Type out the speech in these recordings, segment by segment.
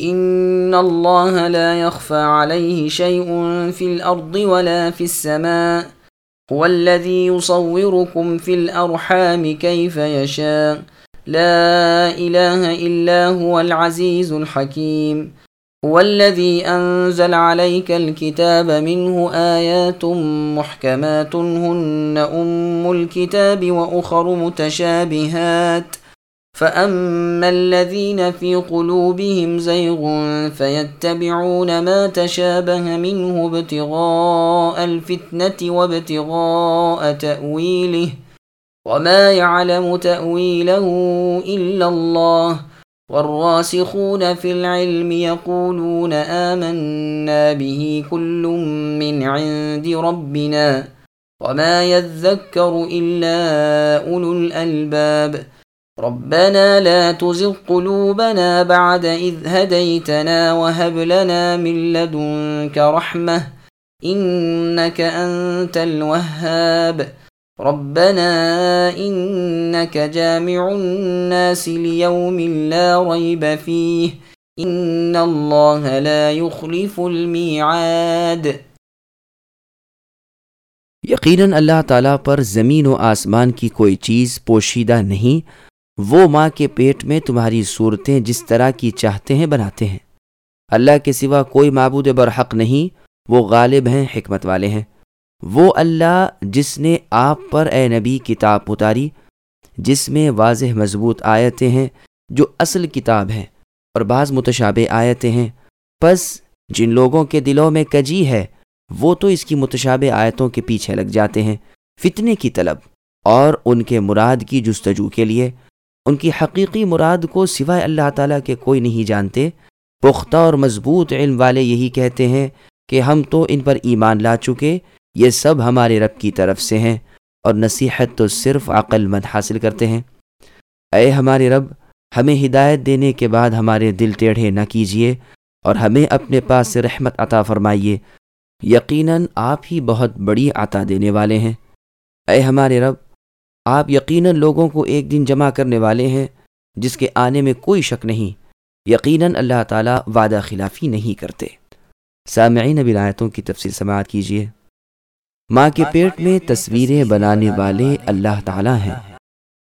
ان الله لا يخفى عليه شيء في الارض ولا في السماء هو الذي يصوركم في الارحام كيف يشاء لا اله الا هو العزيز الحكيم. هو الذي انزل عليك الكتاب منه ايات محكمات، هن ام الكتاب واخر متشابهات فأما الذين في قلوبهم زيغ فيتبعون ما تشابه منه ابتغاء الفتنة وابتغاء تأويله وما يعلم تأويله إلا الله والراسخون في العلم يقولون آمنا به كل من عند ربنا وما يذكر إلا أولو الألباب ربنا لا تزغ قلوبنا بعد إذ هديتنا وهب لنا من لدنك رحمة إنك أنت الوهاب. ربنا إنك جامع الناس ليوم لا ريب فيه. إن الله لا يخلف الميعاد. یقیناً اللہ تعالیٰ پر زمین و آسمان کی کوئی چیز پوشیدہ نہیں وہ ماں کے پیٹ میں تمہاری صورتیں جس طرح کی چاہتے ہیں بناتے ہیں۔ اللہ کے سوا کوئی معبود برحق نہیں، وہ غالب ہیں، حکمت والے ہیں۔ وہ اللہ جس نے آپ پر اے نبی کتاب اتاری، جس میں واضح مضبوط آیتیں ہیں جو اصل کتاب ہے اور بعض متشابہ آیتیں ہیں۔ پس جن لوگوں کے دلوں میں کجی ہے، وہ تو اس کی متشابہ آیتوں کے پیچھے لگ جاتے ہیں، فتنے کی طلب اور ان کے مراد کی جستجو کے لیے۔ ان کی حقیقی مراد کو سوائے اللہ تعالیٰ کے کوئی نہیں جانتے۔ پختہ اور مضبوط علم والے یہی کہتے ہیں کہ ہم تو ان پر ایمان لا چکے، یہ سب ہمارے رب کی طرف سے ہیں اور نصیحت تو صرف عقل مند حاصل کرتے ہیں۔ اے ہمارے رب، ہمیں ہدایت دینے کے بعد ہمارے دل ٹیڑھے نہ کیجیے اور ہمیں اپنے پاس سے رحمت عطا فرمائیے۔ یقیناً آپ ہی بہت بڑی عطا دینے والے ہیں۔ اے ہمارے رب آپ یقیناً لوگوں کو ایک دن جمع کرنے والے ہیں، جس کے آنے میں کوئی شک نہیں۔ یقیناً اللہ تعالیٰ وعدہ خلافی نہیں کرتے۔ سامعین ولایتوں کی تفصیل سماعت کیجیے ماں کے پیٹ میں تصویریں بنانے والے اللہ تعالیٰ ہیں۔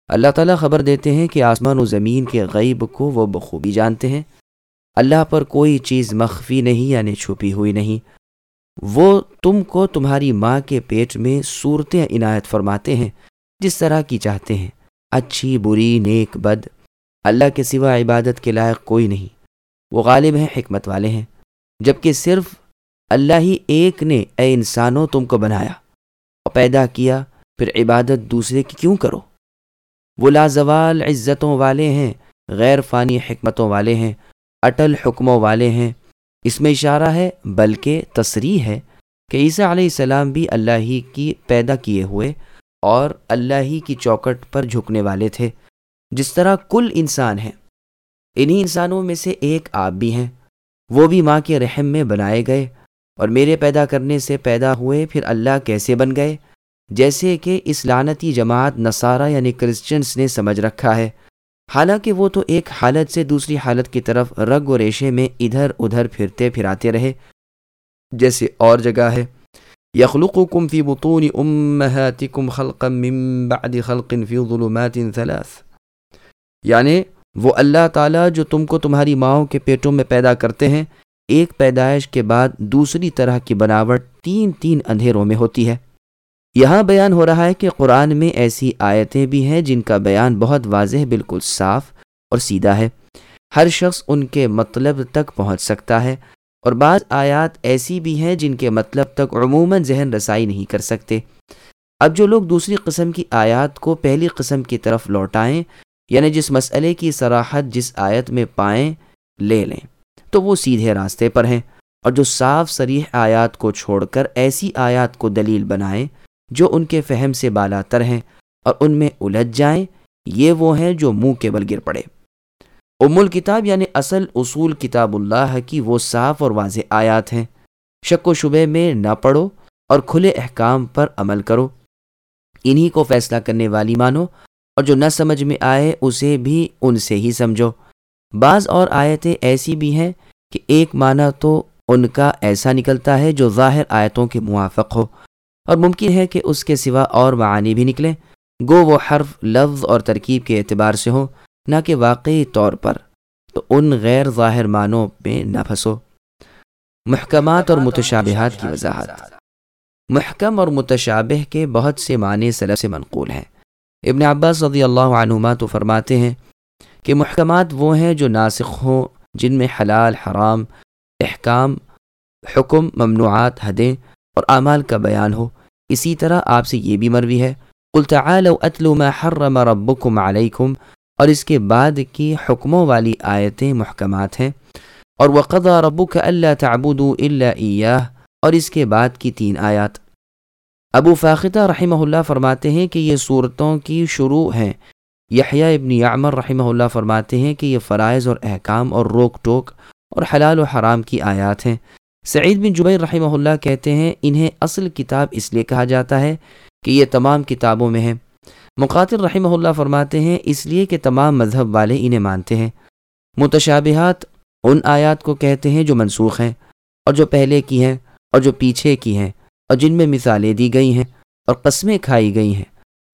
اللہ تعالیٰ خبر دیتے ہیں کہ آسمان و زمین کے غیب کو وہ بخوبی جانتے ہیں۔ اللہ پر کوئی چیز مخفی نہیں یعنی چھپی ہوئی نہیں۔ وہ تم کو تمہاری ماں کے پیٹ میں صورتیں عنایت فرماتے ہیں۔ جس طرح کی چاہتے ہیں۔ اچھی، بری، نیک، بد، اللہ کے سوا عبادت کے لائق کوئی نہیں۔ وہ غالب ہیں، حکمت والے ہیں۔ جبکہ صرف اللہ ہی ایک نے اے انسانوں تم کو بنایا اور پیدا کیا، پھر عبادت دوسرے کی کیوں کرو؟ وہ لازوال عزتوں والے ہیں، غیر فانی حکمتوں والے ہیں، اٹل حکموں والے ہیں۔ اس میں اشارہ ہے، بلکہ تصریح ہے کہ عیسیٰ علیہ السلام بھی اللہ ہی کی پیدا کیے ہوئے اور اللہ ہی کی چوکٹ پر جھکنے والے تھے، جس طرح کل انسان ہیں۔ انہی انسانوں میں سے ایک آپ بھی ہیں۔ وہ بھی ماں کے رحم میں بنائے گئے اور میرے پیدا کرنے سے پیدا ہوئے پھر اللہ کیسے بن گئے؟ جیسے کہ اس لانتی جماعت نصارہ یعنی کرسچنس نے سمجھ رکھا ہے۔ حالانکہ وہ تو ایک حالت سے دوسری حالت کی طرف رگ و ریشے میں ادھر ادھر پھرتے پھراتے رہے۔ جیسے اور جگہ ہے۔ يخلقكم في بطون امهاتكم خلقا من بعد خلق في ظلمات ثلاث. یعنی وہ اللہ تعالیٰ جو تم کو تمہاری ماؤں کے پیٹوں میں پیدا کرتے ہیں، ایک پیدائش کے بعد دوسری طرح کی بناوٹ تین تین اندھیروں میں ہوتی ہے۔ یہاں بیان ہو رہا ہے کہ قرآن میں ایسی آیتیں بھی ہیں جن کا بیان بہت واضح، بالکل صاف اور سیدھا ہے۔ ہر شخص ان کے مطلب تک پہنچ سکتا ہے۔ اور بعض آیات ایسی بھی ہیں جن کے مطلب تک عموماً ذہن رسائی نہیں کر سکتے۔ اب جو لوگ دوسری قسم کی آیات کو پہلی قسم کی طرف لوٹائیں یعنی جس مسئلے کی سراحت جس آیت میں پائیں، لے لیں۔ تو وہ سیدھے راستے پر ہیں اور جو صاف سریح آیات کو چھوڑ کر ایسی آیات کو دلیل بنائیں جو ان کے فہم سے بالا تر ہیں اور ان میں الجھ جائیں، یہ وہ ہیں جو منہ کے بل گر پڑے۔ ام الکتاب یعنی اصل اصول کتاب اللہ کی وہ صاف اور واضح آیات ہیں۔ شک و شبے میں نہ پڑھو اور کھلے احکام پر عمل کرو۔ انہی کو فیصلہ کرنے والی مانو اور جو نہ سمجھ میں آئے اسے بھی ان سے ہی سمجھو۔ بعض اور آیتیں ایسی بھی ہیں کہ ایک معنی تو ان کا ایسا نکلتا ہے جو ظاہر آیتوں کے موافق ہو۔ اور ممکن ہے کہ اس کے سوا اور معانی بھی نکلیں۔ گو وہ حرف، لفظ اور ترکیب کے اعتبار سے ہو نہ کہ واقعی طور پر، تو ان غیر ظاہر معنوں میں نہ پھنسو۔ محکمات اور متشابہات کی وضاحت۔ محکم اور متشابہ کے بہت سے معنی سلف سے منقول ہیں۔ ابن عباس رضی اللہ عنہما تو فرماتے ہیں کہ محکمات وہ ہیں جو ناسخ ہوں، جن میں حلال، حرام، احکام، حکم، ممنوعات، حدیں اور اعمال کا بیان ہو۔ اسی طرح آپ سے یہ بھی مروی ہے، قل تعالوا اتلو ما حرم ربکم علیکم اور اس کے بعد کی حکموں والی آیتیں محکمات ہیں۔ اور وقضى ربک اللہ تعبدوا الا ایاہ اور اس کے بعد کی تین آیات۔ ابو فاختہ رحمہ اللہ فرماتے ہیں کہ یہ صورتوں کی شروع ہیں۔ یحییٰ ابن یعمر رحمہ اللہ فرماتے ہیں کہ یہ فرائض اور احکام اور روک ٹوک اور حلال و حرام کی آیات ہیں۔ سعید بن جبیر رحمہ اللہ کہتے ہیں، انہیں اصل کتاب اس لیے کہا جاتا ہے کہ یہ تمام کتابوں میں ہیں۔ مقاتل رحمہ اللہ فرماتے ہیں، اس لیے کہ تمام مذہب والے انہیں مانتے ہیں۔ متشابہات ان آیات کو کہتے ہیں جو منسوخ ہیں اور جو پہلے کی ہیں اور جو پیچھے کی ہیں اور جن میں مثالیں دی گئی ہیں اور قسمیں کھائی گئی ہیں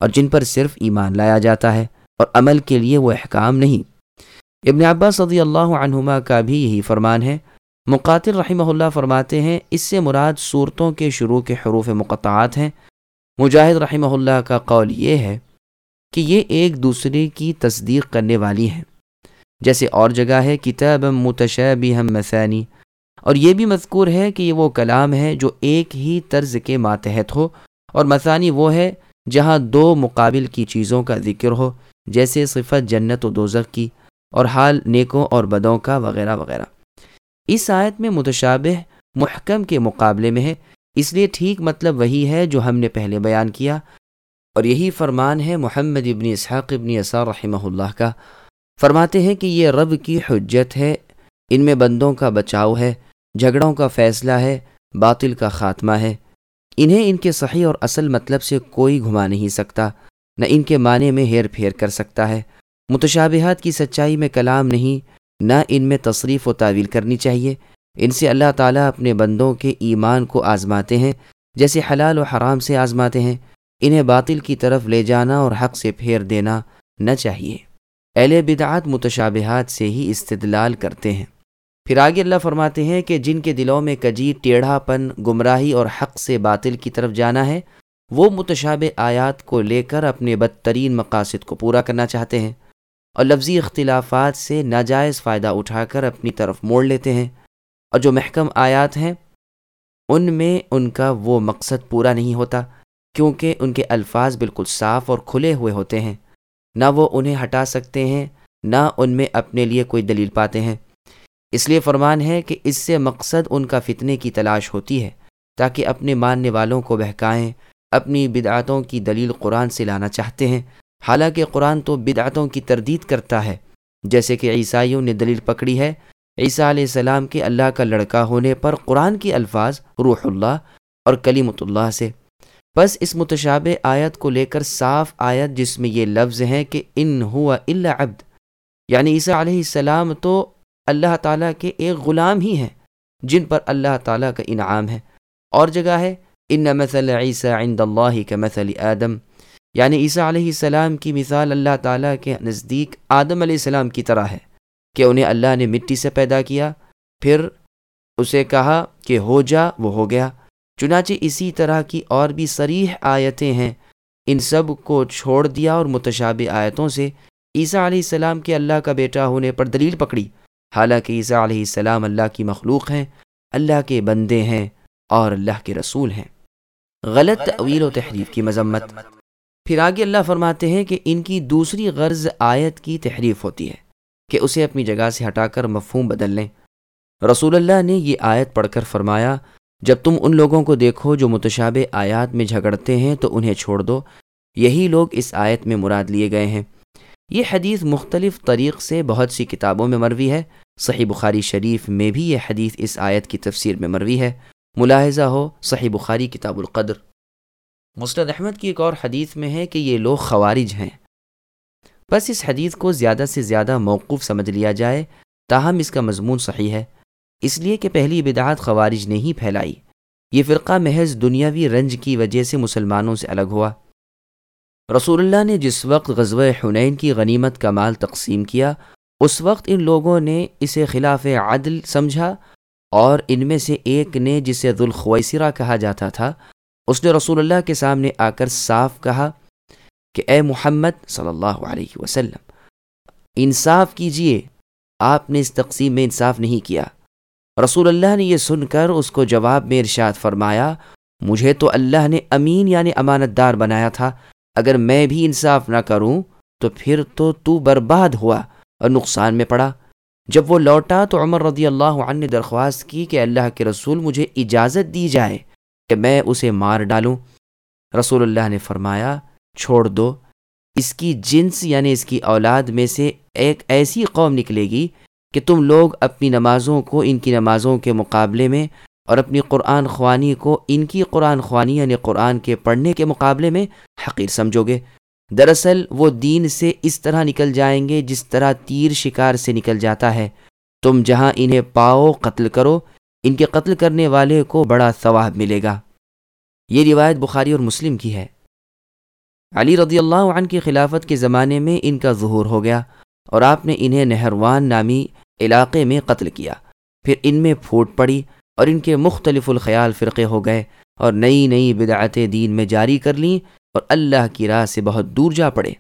اور جن پر صرف ایمان لایا جاتا ہے اور عمل کے لیے وہ احکام نہیں۔ ابن عباس صدی اللہ عنہما کا بھی یہی فرمان ہے۔ مقاتل رحمہ اللہ فرماتے ہیں، اس سے مراد صورتوں کے شروع کے حروف مقطعات ہیں۔ مجاہد رحمہ اللہ کا قول یہ ہے کہ یہ ایک دوسرے کی تصدیق کرنے والی ہیں۔ جیسے اور جگہ ہے کتاب متشابہ مثانی۔ اور یہ بھی مذکور ہے کہ یہ وہ کلام ہے جو ایک ہی طرز کے ماتحت ہو۔ اور مثانی وہ ہے جہاں دو مقابل کی چیزوں کا ذکر ہو، جیسے صفت جنت و دوزخ کی، اور حال نیکوں اور بدوں کا، وغیرہ وغیرہ۔ اس آیت میں متشابہ محکم کے مقابلے میں ہے، اس لیے ٹھیک مطلب وہی ہے جو ہم نے پہلے بیان کیا۔ اور یہی فرمان ہے محمد ابن اسحاق ابن اثار رحمہ اللہ کا۔ فرماتے ہیں کہ یہ رب کی حجت ہے، ان میں بندوں کا بچاؤ ہے، جھگڑوں کا فیصلہ ہے، باطل کا خاتمہ ہے۔ انہیں ان کے صحیح اور اصل مطلب سے کوئی گھما نہیں سکتا، نہ ان کے معنی میں ہیر پھیر کر سکتا ہے۔ متشابہات کی سچائی میں کلام نہیں، نہ ان میں تصریف و تعویل کرنی چاہیے۔ ان سے اللہ تعالیٰ اپنے بندوں کے ایمان کو آزماتے ہیں، جیسے حلال و حرام سے آزماتے ہیں۔ انہیں باطل کی طرف لے جانا اور حق سے پھیر دینا نہ چاہیے۔ اہل بدعات متشابہات سے ہی استدلال کرتے ہیں۔ پھر آگے اللہ فرماتے ہیں کہ جن کے دلوں میں کجی ٹیڑھا پن گمراہی اور حق سے باطل کی طرف جانا ہے، وہ متشاب آیات کو لے کر اپنے بدترین مقاصد کو پورا کرنا چاہتے ہیں۔ اور لفظی اختلافات سے ناجائز فائدہ اٹھا کر اپنی طرف موڑ لیتے ہیں۔ اور جو محکم آیات ہیں، ان میں ان کا وہ مقصد پورا نہیں ہوتا۔ کیونکہ ان کے الفاظ بالکل صاف اور کھلے ہوئے ہوتے ہیں۔ نہ وہ انہیں ہٹا سکتے ہیں، نہ ان میں اپنے لیے کوئی دلیل پاتے ہیں۔ اس لیے فرمان ہے کہ اس سے مقصد ان کا فتنے کی تلاش ہوتی ہے، تاکہ اپنے ماننے والوں کو بہکائیں، اپنی بدعتوں کی دلیل قرآن سے لانا چاہتے ہیں۔ حالانکہ قرآن تو بدعتوں کی تردید کرتا ہے، جیسے کہ عیسائیوں نے دلیل پکڑی ہے، عیسیٰ علیہ السلام کے اللہ کا لڑکا ہونے پر قرآن کی الفاظ روح اللہ اور کلیمت اللہ سے۔ بس اس متشابہ آیت کو لے کر صاف آیت جس میں یہ لفظ ہیں کہ ان ہوا اللہ عبد۔ یعنی عیسیٰ علیہ السلام تو اللہ تعالیٰ کے ایک غلام ہی ہیں، جن پر اللہ تعالیٰ کا انعام ہے۔ اور جگہ ہے، ان مثل عیسیٰ عند اللہ کا مثل آدم۔ یعنی عیسیٰ علیہ السلام کی مثال اللہ تعالیٰ کے نزدیک آدم علیہ السلام کی طرح ہے کہ انہیں اللہ نے مٹی سے پیدا کیا، پھر اسے کہا کہ ہو جا، وہ ہو گیا۔ چنانچہ اسی طرح کی اور بھی سریح آیتیں ہیں۔ ان سب کو چھوڑ دیا اور متشابہ آیتوں سے عیسیٰ علیہ السلام کے اللہ کا بیٹا ہونے پر دلیل پکڑی۔ حالانکہ عیسیٰ علیہ السلام اللہ کی مخلوق ہیں، اللہ کے بندے ہیں اور اللہ کے رسول ہیں۔ غلط تعویل و تحریف کی مذمت۔ پھر آگے اللہ فرماتے ہیں کہ ان کی دوسری غرض آیت کی تحریف ہوتی ہے کہ اسے اپنی جگہ سے ہٹا کر مفہوم بدل لیں۔ رسول اللہ نے یہ آیت پڑھ کر فرمایا جب تم ان لوگوں کو دیکھو جو متشابہ آیات میں جھگڑتے ہیں تو انہیں چھوڑ دو۔ یہی لوگ اس آیت میں مراد لیے گئے ہیں۔ یہ حدیث مختلف طریق سے بہت سی کتابوں میں مروی ہے۔ صحیح بخاری شریف میں بھی یہ حدیث اس آیت کی تفسیر میں مروی ہے۔ ملاحظہ ہو، صحیح بخاری کتاب القدر۔ مسرد احمد کی ایک اور حدیث میں ہے کہ یہ لوگ خوارج ہیں۔ بس اس حدیث کو زیادہ سے زیادہ موقف سمجھ لیا جائے، تاہم اس کا مضمون صحیح ہے۔ اس لیے کہ پہلی بدعات خوارج نے ہی پھیلائی۔ یہ فرقہ محض دنیاوی رنج کی وجہ سے مسلمانوں سے الگ ہوا۔ رسول اللہ نے جس وقت غزوہ حنین کی غنیمت کا مال تقسیم کیا، اس وقت ان لوگوں نے اسے خلاف عدل سمجھا اور ان میں سے ایک نے جسے ذوالخویسرا کہا جاتا تھا، اس نے رسول اللہ کے سامنے آ کر صاف کہا کہ اے محمد صلی اللہ علیہ وسلم، انصاف کیجیے، آپ نے اس تقسیم میں انصاف نہیں کیا۔ رسول اللہ نے یہ سن کر اس کو جواب میں ارشاد فرمایا، مجھے تو اللہ نے امین یعنی امانت دار بنایا تھا، اگر میں بھی انصاف نہ کروں تو پھر تو تو برباد ہوا اور نقصان میں پڑا۔ جب وہ لوٹا تو عمر رضی اللہ عنہ نے درخواست کی کہ اللہ کے رسول مجھے اجازت دی جائے کہ میں اسے مار ڈالوں۔ رسول اللہ نے فرمایا، چھوڑ دو، اس کی جنس یعنی اس کی اولاد میں سے ایک ایسی قوم نکلے گی کہ تم لوگ اپنی نمازوں کو، ان کی نمازوں کے مقابلے میں اور اپنی قرآن خوانی کو ان کی قرآن خوانی یعنی قرآن کے پڑھنے کے مقابلے میں حقیر سمجھو گے۔ دراصل وہ دین سے اس طرح نکل جائیں گے جس طرح تیر شکار سے نکل جاتا ہے۔ تم جہاں انہیں پاؤ قتل کرو، ان کے قتل کرنے والے کو بڑا ثواب ملے گا۔ یہ روایت بخاری اور مسلم کی ہے۔ علی رضی اللہ عنہ کی خلافت کے زمانے میں ان کا ظہور ہو گیا۔ اور آپ نے انہیں نہروان نامی علاقے میں قتل کیا۔ پھر ان میں پھوٹ پڑی اور ان کے مختلف الخیال فرقے ہو گئے اور نئی نئی بدعت دین میں جاری کر لیں اور اللہ کی راہ سے بہت دور جا پڑے۔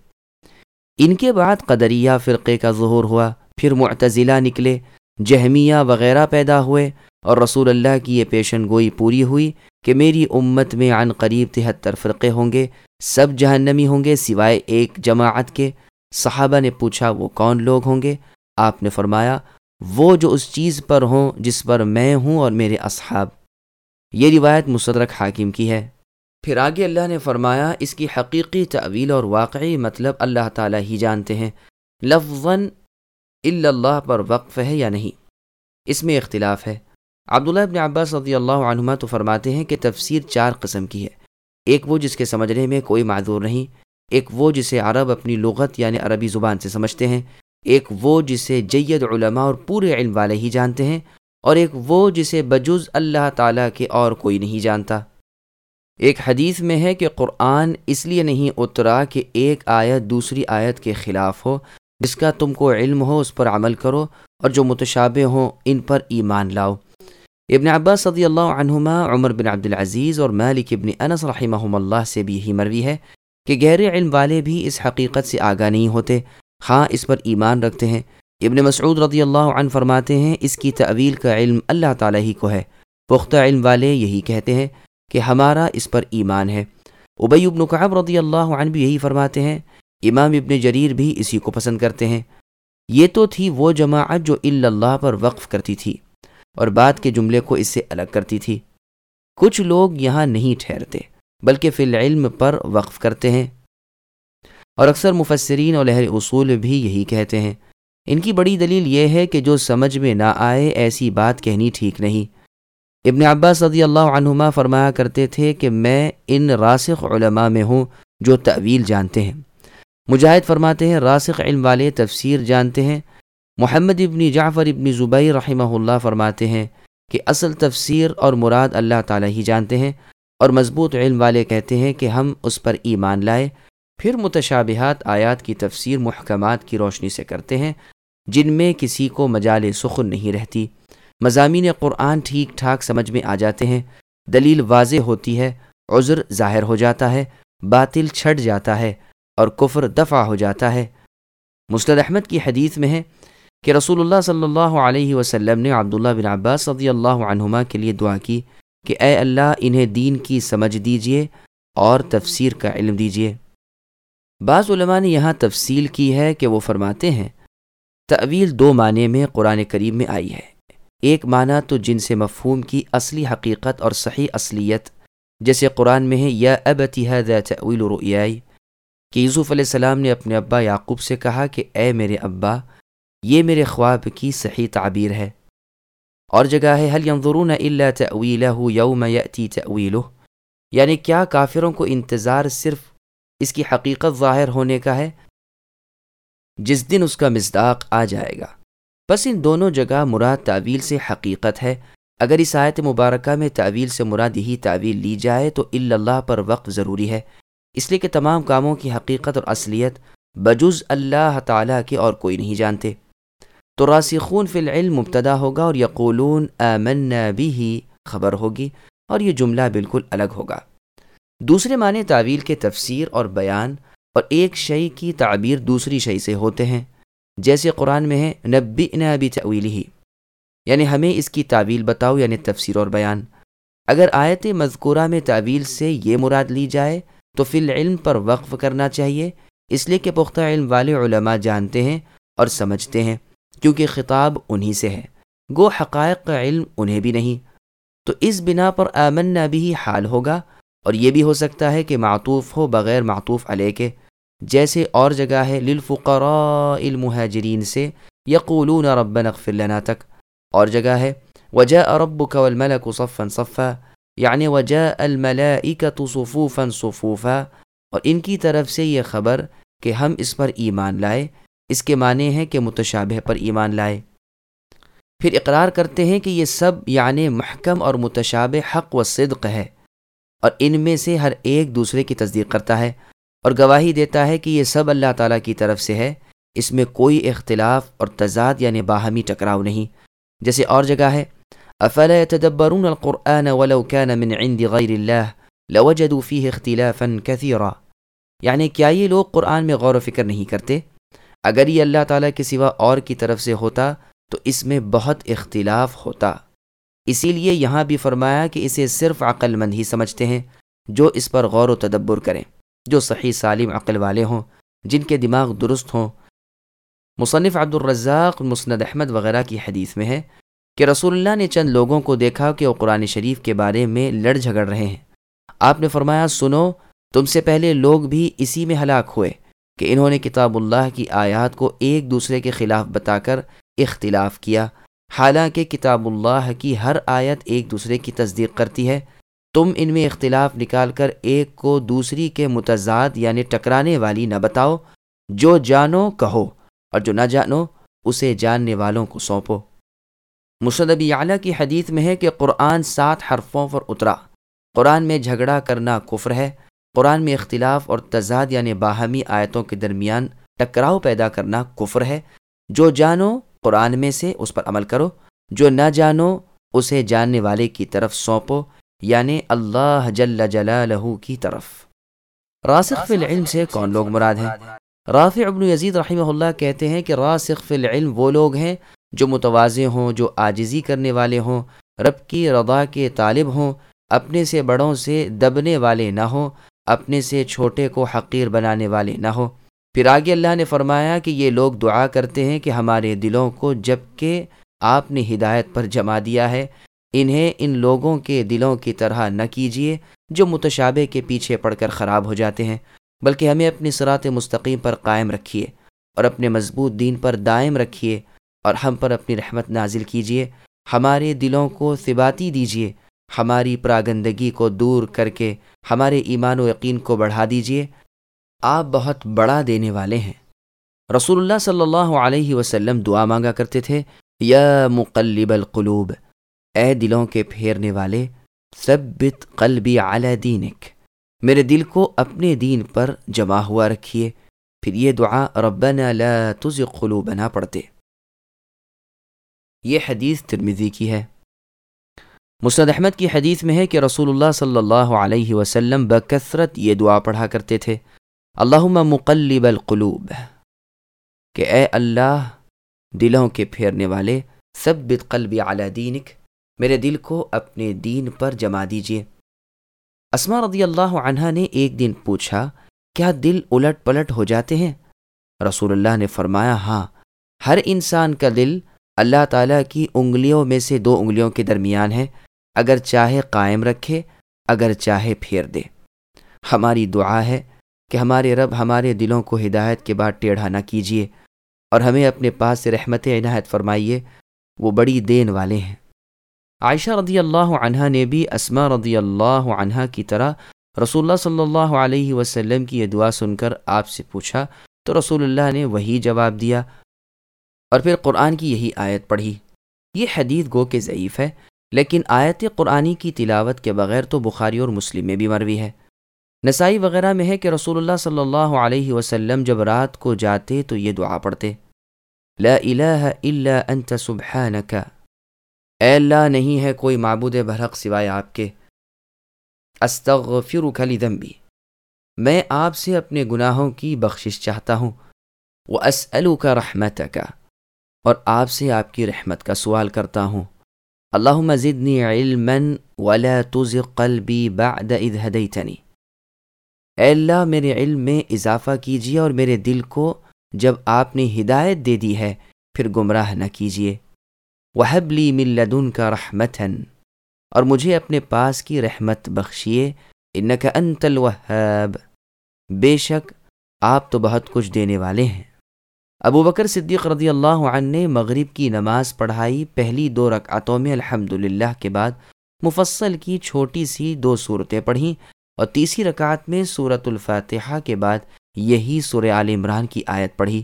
ان کے بعد قدریہ فرقے کا ظہور ہوا، پھر معتزلہ نکلے، جہمیہ وغیرہ پیدا ہوئے اور رسول اللہ کی یہ پیشن گوئی پوری ہوئی کہ میری امت میں عن قریب تہتر فرقے ہوں گے، سب جہنمی ہوں گے سوائے ایک جماعت کے۔ صحابہ نے پوچھا، وہ کون لوگ ہوں گے؟ آپ نے فرمایا، وہ جو اس چیز پر ہوں جس پر میں ہوں اور میرے اصحاب. یہ روایت مصدرک حاکم کی ہے۔ پھر آگے اللہ نے فرمایا، اس کی حقیقی تعویل اور واقعی مطلب اللہ تعالیٰ ہی جانتے ہیں۔ لفظ اللہ پر وقف ہے یا نہیں؟ اس میں اختلاف ہے۔ عبداللہ ابن عباس رضی اللہ عنہما تو فرماتے ہیں کہ تفسیر چار قسم کی ہے۔ ایک وہ جس کے سمجھنے میں کوئی معذور نہیں ایک وہ جسے عرب اپنی لغت یعنی عربی زبان سے سمجھتے ہیں، ایک وہ جسے جید علماء اور پورے علم والے ہی جانتے ہیں، اور ایک وہ جسے بجز اللہ تعالیٰ کے اور کوئی نہیں جانتا۔ ایک حدیث میں ہے کہ قرآن اس لیے نہیں اترا کہ ایک آیت دوسری آیت کے خلاف ہو، جس کا تم کو علم ہو اس پر عمل کرو، اور جو متشابہ ہوں ان پر ایمان لاؤ۔ ابن عباس صدی اللہ عنہما، عمر بن عبد العزیز اور مالک ابن انس رحمہ اللہ سے بھی یہی مروی ہے۔ کہ گہرے علم والے بھی اس حقیقت سے آگاہ نہیں ہوتے۔ ہاں اس پر ایمان رکھتے ہیں۔ ابن مسعود رضی اللہ عنہ فرماتے ہیں، اس کی تعویل کا علم اللہ تعالیٰ ہی کو ہے۔ پختہ علم والے یہی کہتے ہیں کہ ہمارا اس پر ایمان ہے۔ ابی ابن کعب رضی اللہ عنہ بھی یہی فرماتے ہیں۔ امام ابن جریر بھی اسی کو پسند کرتے ہیں۔ یہ تو تھی وہ جماعت جو اللہ پر وقف کرتی تھی اور بات کے جملے کو اس سے الگ کرتی تھی۔ کچھ لوگ یہاں نہیں ٹھہرتے۔ بلکہ فی العلم پر وقف کرتے ہیں۔ اور اکثر مفسرین اور لہر اصول بھی یہی کہتے ہیں۔ ان کی بڑی دلیل یہ ہے کہ جو سمجھ میں نہ آئے ایسی بات کہنی ٹھیک نہیں۔ ابن عباس صدی اللہ عنہما فرمایا کرتے تھے کہ میں ان راسخ علماء میں ہوں جو تعویل جانتے ہیں۔ مجاہد فرماتے ہیں راسخ علم والے تفسیر جانتے ہیں۔ محمد ابن جعفر ابن زبیر رحمہ اللہ فرماتے ہیں کہ اصل تفسیر اور مراد اللہ تعالیٰ ہی جانتے ہیں۔ اور مضبوط علم والے کہتے ہیں کہ ہم اس پر ایمان لائے۔ پھر متشابہات آیات کی تفسیر محکمات کی روشنی سے کرتے ہیں، جن میں کسی کو مجال سخن نہیں رہتی۔ مضامین قرآن ٹھیک ٹھاک سمجھ میں آ جاتے ہیں۔ دلیل واضح ہوتی ہے، عذر ظاہر ہو جاتا ہے، باطل چھٹ جاتا ہے اور کفر دفع ہو جاتا ہے۔ مسلد احمد کی حدیث میں ہے کہ رسول اللہ صلی اللہ علیہ وسلم نے عبداللہ بن عباس صدی اللہ عنہما کے لیے دعا کی۔ کہ اے اللہ، انہیں دین کی سمجھ دیجیے اور تفسیر کا علم دیجیے۔ بعض علماء نے یہاں تفصیل کی ہے کہ وہ فرماتے ہیں تعویل دو معنی میں قرآن کریم میں آئی ہے۔ ایک معنی تو جن سے مفہوم کی اصلی حقیقت اور صحیح اصلیت، جیسے قرآن میں ہے، یا اب تعویل رؤیائی، کہ یوسف علیہ السلام نے اپنے ابا یعقوب سے کہا کہ اے میرے ابا، یہ میرے خواب کی صحیح تعبیر ہے۔ اور جگہ ہے حل ينظرون الا تعویلہ یوم یأتی تعویلہ یعنی کیا کافروں کو انتظار صرف اس کی حقیقت ظاہر ہونے کا ہے؟ جس دن اس کا مزداق آ جائے گا۔ بس ان دونوں جگہ مراد تعویل سے حقیقت ہے۔ اگر اس آیت مبارکہ میں تعویل سے مراد یہی تعویل لی جائے تو اللہ پر وقت ضروری ہے۔ اس لیے کہ تمام کاموں کی حقیقت اور اصلیت بجز اللہ تعالیٰ کے اور کوئی نہیں جانتے۔ تو راسخون فی العلم مبتدا ہوگا اور یقولون آمنا بھی ہی خبر ہوگی، اور یہ جملہ بالکل الگ ہوگا۔ دوسرے معنی تعویل کے تفسیر اور بیان اور ایک شعی کی تعبیر دوسری شعی سے ہوتے ہیں۔ جیسے قرآن میں ہے نبی نبی تعویل ہی یعنی ہمیں اس کی تعویل بتاؤ یعنی تفسیر اور بیان۔ اگر آیت مذکورہ میں تعویل سے یہ مراد لی جائے، تو فی العلم پر وقف کرنا چاہیے۔ اس لیے کہ پختہ علم والے علماء جانتے ہیں اور سمجھتے ہیں۔ کیونکہ خطاب انہی سے ہے۔ گو حقائق کا علم انہیں بھی نہیں۔ تو اس بنا پر آمن بھی حال ہوگا اور یہ بھی ہو سکتا ہے کہ معطوف ہو بغیر معطوف علیہ کے۔ جیسے اور جگہ ہے للفقراء المہاجرین سے یقولون ربنا اغفر لنا تک۔ اور جگہ ہے وجہ ربك والملك صفا صفا یعنی وجہ الملائکة صفوفا صفوفا۔ اور ان کی طرف سے یہ خبر کہ ہم اس پر ایمان لائے۔ اس کے معنی ہے کہ متشابہ پر ایمان لائے۔ پھر اقرار کرتے ہیں کہ یہ سب یعنی محکم اور متشابہ حق و صدق ہے اور ان میں سے ہر ایک دوسرے کی تصدیق کرتا ہے اور گواہی دیتا ہے کہ یہ سب اللہ تعالیٰ کی طرف سے ہے۔ اس میں کوئی اختلاف اور تضاد یعنی باہمی ٹکراؤ نہیں۔ جیسے اور جگہ ہے۔ افلا يتدبرون القرآن ولو كان من عند غير الله لوجدوا فيه اختلافا كثيرا۔ یعنی کیا یہ لوگ قرآن میں غور و فکر نہیں کرتے؟ اگر یہ اللہ تعالیٰ کے سوا اور کی طرف سے ہوتا تو اس میں بہت اختلاف ہوتا۔ اسی لیے یہاں بھی فرمایا کہ اسے صرف عقل مند ہی سمجھتے ہیں جو اس پر غور و تدبر کریں، جو صحیح سالم عقل والے ہوں، جن کے دماغ درست ہوں۔ مصنف عبد الرزاق مسند احمد وغیرہ کی حدیث میں ہے کہ رسول اللہ نے چند لوگوں کو دیکھا کہ وہ قرآن شریف کے بارے میں لڑ جھگڑ رہے ہیں۔ آپ نے فرمایا، سنو، تم سے پہلے لوگ بھی اسی میں ہلاک ہوئے۔ کہ انہوں نے کتاب اللہ کی آیات کو ایک دوسرے کے خلاف بتا کر اختلاف کیا۔ حالانکہ کتاب اللہ کی ہر آیت ایک دوسرے کی تصدیق کرتی ہے۔ تم ان میں اختلاف نکال کر ایک کو دوسری کے متضاد یعنی ٹکرانے والی نہ بتاؤ۔ جو جانو کہو اور جو نہ جانو اسے جاننے والوں کو سونپو۔ مشدبی اعلیٰ کی حدیث میں ہے کہ قرآن سات حرفوں پر اترا۔ قرآن میں جھگڑا کرنا کفر ہے۔ قرآن میں اختلاف اور تضاد یعنی باہمی آیتوں کے درمیان ٹکراؤ پیدا کرنا کفر ہے۔ جو جانو قرآن میں سے اس پر عمل کرو، جو نہ جانو اسے جاننے والے کی طرف سونپو یعنی اللہ جل جلالہ کی طرف۔ راسخ فی العلم سے کون لوگ مراد ہیں؟ رافع ابن یزید رحمہ اللہ کہتے ہیں کہ راسخ فی العلم وہ لوگ ہیں جو متوازے ہوں، جو آجزی کرنے والے ہوں، رب کی رضا کے طالب ہوں، اپنے سے بڑوں سے دبنے والے نہ ہوں اپنے سے چھوٹے کو حقیر بنانے والے نہ ہو۔ پھر آگے اللہ نے فرمایا کہ یہ لوگ دعا کرتے ہیں کہ ہمارے دلوں کو جبکہ آپ نے ہدایت پر جما دیا ہے، انہیں ان لوگوں کے دلوں کی طرح نہ کیجیے جو متشابہ کے پیچھے پڑ کر خراب ہو جاتے ہیں، بلکہ ہمیں اپنی صراط مستقیم پر قائم رکھیے اور اپنے مضبوط دین پر دائم رکھیے اور ہم پر اپنی رحمت نازل کیجیے۔ ہمارے دلوں کو ثباتی دیجیے۔ ہماری پراگندگی کو دور کر کے ہمارے ایمان و یقین کو بڑھا دیجیے آپ بہت بڑا دینے والے ہیں۔ رسول اللہ صلی اللہ علیہ وسلم دعا مانگا کرتے تھے، یا مقلب القلوب، اے دلوں کے پھیرنے والے، ثبت قلبی علی دینک۔ میرے دل کو اپنے دین پر جمع ہوا رکھیے۔ پھر یہ دعا ربنا لا تزغ قلوبنا پڑھتے۔ یہ حدیث ترمیزی کی ہے۔ مسد احمد کی حدیث میں ہے کہ رسول اللہ صلی اللہ علیہ وسلم بکثرت یہ دعا پڑھا کرتے تھے اللہ مقلب القلوب کہ اے اللہ، دلوں کے پھیرنے والے سب قلبی اعلیٰ دینک، میرے دل کو اپنے دین پر جما دیجیے اسما رضی اللہ عنہ نے ایک دن پوچھا، کیا دل الٹ پلٹ ہو جاتے ہیں؟ رسول اللہ نے فرمایا ہاں ہر انسان کا دل اللہ تعالیٰ کی انگلیوں میں سے دو انگلیوں کے درمیان ہے۔ اگر چاہے قائم رکھے، اگر چاہے پھیر دے۔ ہماری دعا ہے کہ ہمارے رب ہمارے دلوں کو ہدایت کے بعد ٹیڑھا نہ کیجیے اور ہمیں اپنے پاس سے رحمت عنایت فرمائیے، وہ بڑی دین والے ہیں۔ عائشہ رضی اللہ عنہ نے بھی اسما رضی اللہ عنہ کی طرح رسول اللہ صلی اللہ علیہ وسلم کی یہ دعا سن کر آپ سے پوچھا تو رسول اللہ نے وہی جواب دیا اور پھر قرآن کی یہی آیت پڑھی۔ یہ حدیث گو کہ ضعیف ہے لیکن آیت قرآنی کی تلاوت کے بغیر تو بخاری اور مسلم میں بھی مروی ہے۔ نسائی وغیرہ میں ہے کہ رسول اللہ صلی اللہ علیہ وسلم جب رات کو جاتے تو یہ دعا پڑھتے۔ لا الہ الا انت سبحانک۔ اے اللہ، نہیں ہے کوئی معبود برحق سوائے آپ کے۔ استغفرک لذنبی۔ میں آپ سے اپنے گناہوں کی بخشش چاہتا ہوں۔ وہ اسلو رحمت کا اور آپ سے آپ کی رحمت کا سوال کرتا ہوں۔ اللہ مزدنی علما ولا تزغ قلبی بعد اذ هديتني۔ اے اللہ، میرے علم میں اضافہ کیجیے اور میرے دل کو جب آپ نے ہدایت دے دی ہے، پھر گمراہ نہ کیجیے۔ وحب لی من لدن کا رحمتن اور مجھے اپنے پاس کی رحمت بخشیے۔ انک انت الوہاب بے شک آپ تو بہت کچھ دینے والے ہیں۔ ابو بکر صدیق رضی اللہ عنہ نے مغرب کی نماز پڑھائی پہلی دو رکعتوں میں الحمد کے بعد مفصل کی چھوٹی سی دو صورتیں پڑھیں اور تیسری رکعت میں صورت الفاتحہ کے بعد یہی سور عال عمران کی آیت پڑھی۔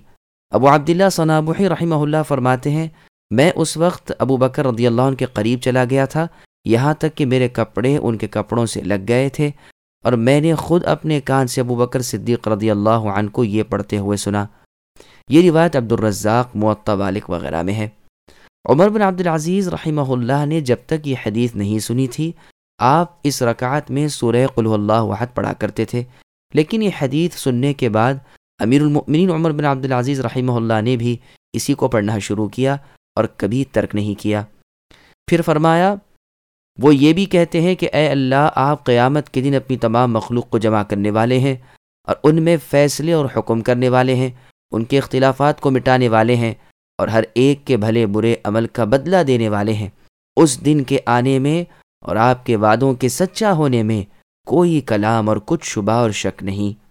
ابو عبداللہ ثنابحی رحمہ اللہ فرماتے ہیں، میں اس وقت ابو بکر رضی اللہ عنہ کے قریب چلا گیا تھا، یہاں تک کہ میرے کپڑے ان کے کپڑوں سے لگ گئے تھے اور میں نے خود اپنے کان سے ابو بکر صدیق رضی اللہ عنہ کو یہ پڑھتے ہوئے سنا۔ یہ روایت عبد الرزاق معطا والک وغیرہ میں ہے۔ عمر بن عبد العزیز رحمہ اللہ نے جب تک یہ حدیث نہیں سنی تھی، آپ اس رکعت میں سورہ قل اللہ وحد پڑھا کرتے تھے۔ لیکن یہ حدیث سننے کے بعد امیر المؤمنین عمر بن عبد العزیز رحمہ اللہ نے بھی اسی کو پڑھنا شروع کیا اور کبھی ترک نہیں کیا۔ پھر فرمایا، وہ یہ بھی کہتے ہیں کہ اے اللہ، آپ قیامت کے دن اپنی تمام مخلوق کو جمع کرنے والے ہیں اور ان میں فیصلے اور حکم کرنے والے ہیں۔ ان کے اختلافات کو مٹانے والے ہیں اور ہر ایک کے بھلے برے عمل کا بدلہ دینے والے ہیں۔ اس دن کے آنے میں اور آپ کے وعدوں کے سچا ہونے میں کوئی کلام اور کچھ شبہ اور شک نہیں۔